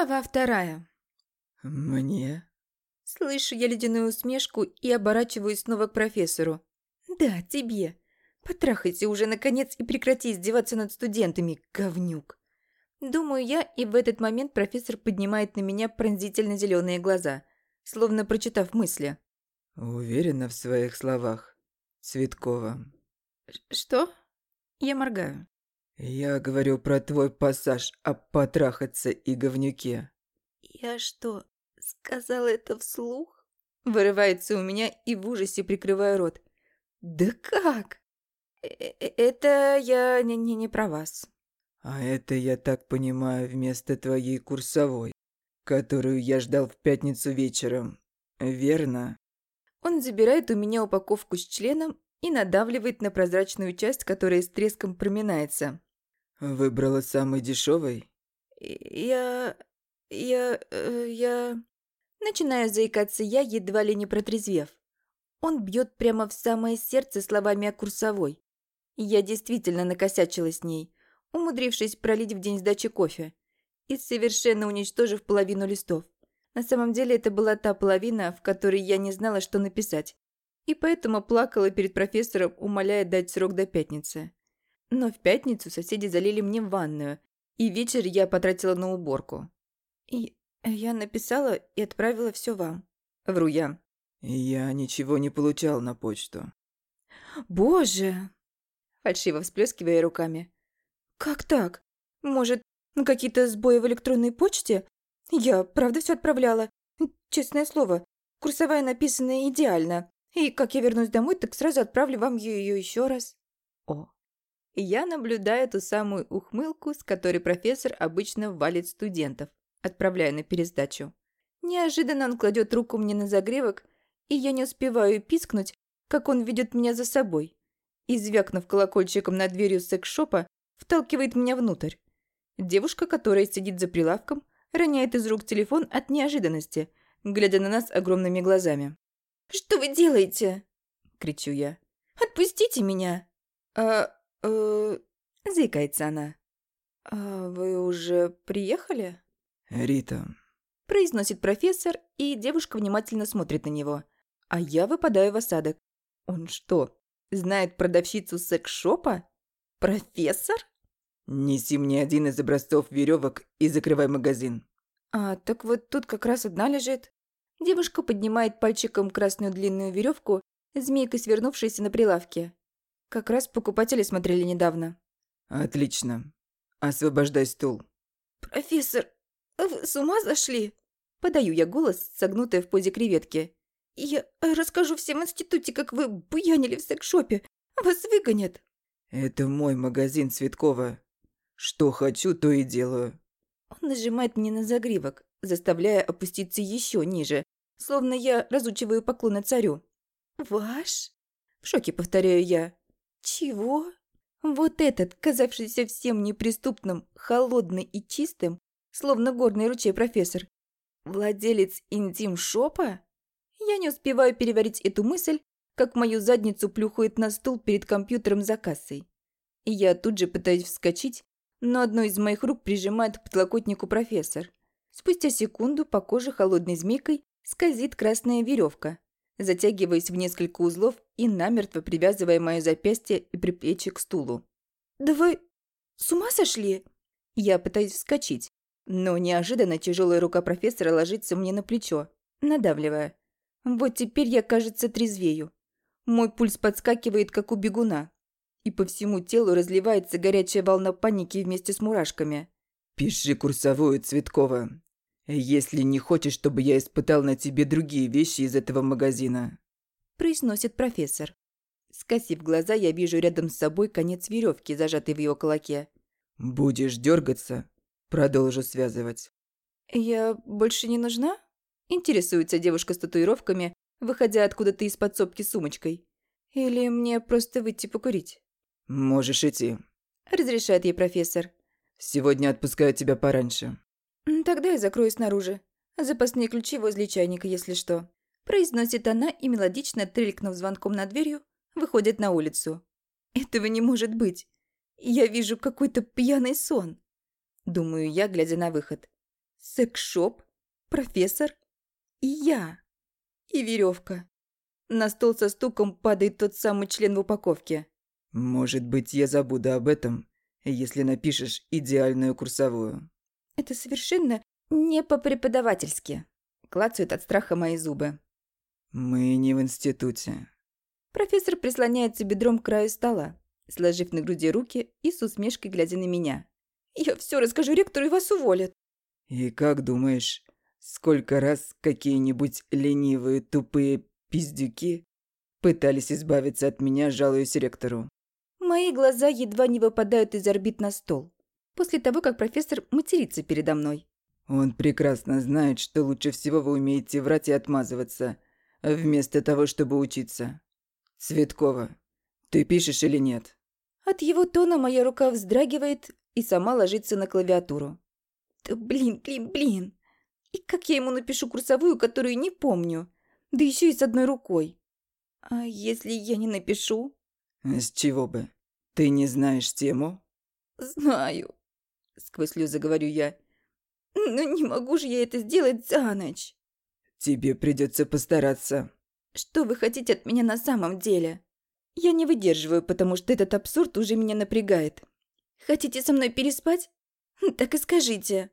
Глава вторая. «Мне?» Слышу я ледяную усмешку и оборачиваюсь снова к профессору. «Да, тебе. Потрахайся уже, наконец, и прекрати издеваться над студентами, говнюк». Думаю я, и в этот момент профессор поднимает на меня пронзительно зеленые глаза, словно прочитав мысли. «Уверена в своих словах, Цветкова?» «Что?» Я моргаю. «Я говорю про твой пассаж о потрахаться и говнюке». «Я что, сказала это вслух?» Вырывается у меня и в ужасе прикрываю рот. «Да как?» «Э, э, «Это я не, не, не про вас». «А это, я так понимаю, вместо твоей курсовой, которую я ждал в пятницу вечером, верно?» Он забирает у меня упаковку с членом и надавливает на прозрачную часть, которая с треском проминается. «Выбрала самый дешевый?» «Я... я... Э, я...» Начинаю заикаться я, едва ли не протрезвев. Он бьет прямо в самое сердце словами о курсовой. Я действительно накосячила с ней, умудрившись пролить в день сдачи кофе и совершенно уничтожив половину листов. На самом деле это была та половина, в которой я не знала, что написать. И поэтому плакала перед профессором, умоляя дать срок до пятницы. Но в пятницу соседи залили мне в ванную, и вечер я потратила на уборку. И я написала и отправила все вам. Вру я. Я ничего не получал на почту. Боже! Фальшиво всплескивая руками. Как так? Может, какие-то сбои в электронной почте? Я правда все отправляла. Честное слово, курсовая написана идеально. И как я вернусь домой, так сразу отправлю вам ее еще раз. О. Я наблюдаю ту самую ухмылку, с которой профессор обычно валит студентов, отправляя на пересдачу. Неожиданно он кладет руку мне на загревок, и я не успеваю пискнуть, как он ведет меня за собой. И, звякнув колокольчиком над дверью секс-шопа, вталкивает меня внутрь. Девушка, которая сидит за прилавком, роняет из рук телефон от неожиданности, глядя на нас огромными глазами. «Что вы делаете?» – кричу я. «Отпустите меня!» «А... э...» – заикается она. «А вы уже приехали?» «Рита...» – произносит профессор, и девушка внимательно смотрит на него. А я выпадаю в осадок. «Он что, знает продавщицу секс-шопа? Профессор?» «Неси мне один из образцов веревок и закрывай магазин». «А, так вот тут как раз одна лежит». Девушка поднимает пальчиком красную длинную веревку, змейкой свернувшейся на прилавке. Как раз покупатели смотрели недавно. «Отлично. Освобождай стул». «Профессор, вы с ума зашли?» Подаю я голос, согнутая в позе креветки. «Я расскажу всем в институте, как вы буянили в секс-шопе. Вас выгонят». «Это мой магазин, Цветкова. Что хочу, то и делаю. Он нажимает мне на загривок, заставляя опуститься еще ниже, словно я разучиваю поклоны царю. «Ваш?» В шоке повторяю я. «Чего?» Вот этот, казавшийся всем неприступным, холодный и чистым, словно горный ручей профессор. Владелец интим-шопа? Я не успеваю переварить эту мысль, как мою задницу плюхает на стул перед компьютером за кассой. И я тут же пытаюсь вскочить, но одну из моих рук прижимает к подлокотнику профессор. Спустя секунду по коже холодной змейкой скользит красная веревка, затягиваясь в несколько узлов и намертво привязывая мое запястье и предплечье к стулу. «Да вы с ума сошли?» Я пытаюсь вскочить, но неожиданно тяжелая рука профессора ложится мне на плечо, надавливая. Вот теперь я, кажется, трезвею. Мой пульс подскакивает, как у бегуна и по всему телу разливается горячая волна паники вместе с мурашками. «Пиши курсовую, Цветкова. Если не хочешь, чтобы я испытал на тебе другие вещи из этого магазина», произносит профессор. Скосив глаза, я вижу рядом с собой конец веревки, зажатый в его кулаке. «Будешь дергаться, продолжу связывать». «Я больше не нужна?» Интересуется девушка с татуировками, выходя откуда-то из подсобки сумочкой. «Или мне просто выйти покурить?» «Можешь идти», – разрешает ей профессор. «Сегодня отпускаю тебя пораньше». «Тогда я закрою снаружи. Запасные ключи возле чайника, если что». Произносит она и, мелодично трелькнув звонком над дверью, выходит на улицу. «Этого не может быть. Я вижу какой-то пьяный сон». Думаю я, глядя на выход. Секс-шоп, профессор и я. И веревка. На стол со стуком падает тот самый член в упаковке. Может быть, я забуду об этом, если напишешь идеальную курсовую. Это совершенно не по-преподавательски. Клацают от страха мои зубы. Мы не в институте. Профессор прислоняется бедром к краю стола, сложив на груди руки и с усмешкой глядя на меня. «Я все расскажу ректору, и вас уволят». И как думаешь, сколько раз какие-нибудь ленивые тупые пиздюки пытались избавиться от меня, жалуясь ректору? Мои глаза едва не выпадают из орбит на стол, после того, как профессор матерится передо мной. Он прекрасно знает, что лучше всего вы умеете врать и отмазываться, вместо того, чтобы учиться. Цветкова, ты пишешь или нет? От его тона моя рука вздрагивает и сама ложится на клавиатуру. Да блин, блин, блин. И как я ему напишу курсовую, которую не помню? Да еще и с одной рукой. А если я не напишу? С чего бы? Ты не знаешь тему? Знаю. Сквозь слезы говорю я. Но не могу же я это сделать за ночь. Тебе придется постараться. Что вы хотите от меня на самом деле? Я не выдерживаю, потому что этот абсурд уже меня напрягает. Хотите со мной переспать? Так и скажите.